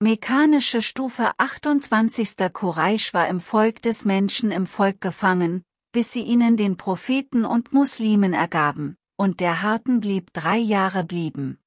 Mechanische Stufe 28. Quraysh war im Volk des Menschen im Volk gefangen, bis sie ihnen den Propheten und Muslimen ergaben, und der Harten blieb drei Jahre blieben.